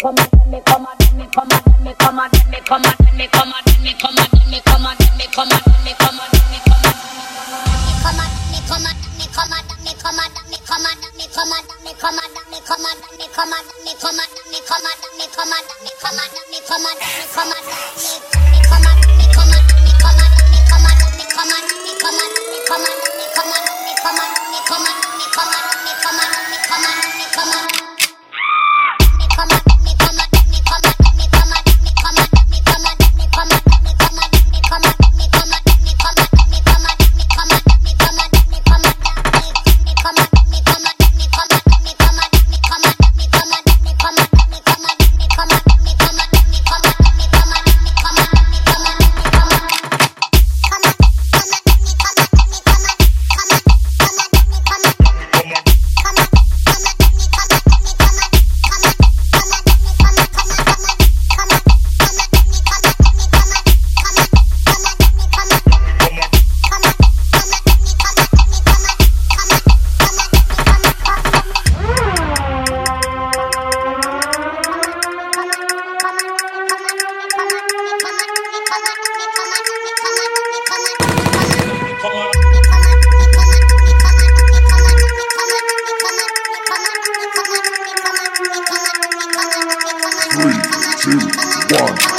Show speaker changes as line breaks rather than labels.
Three, two, one.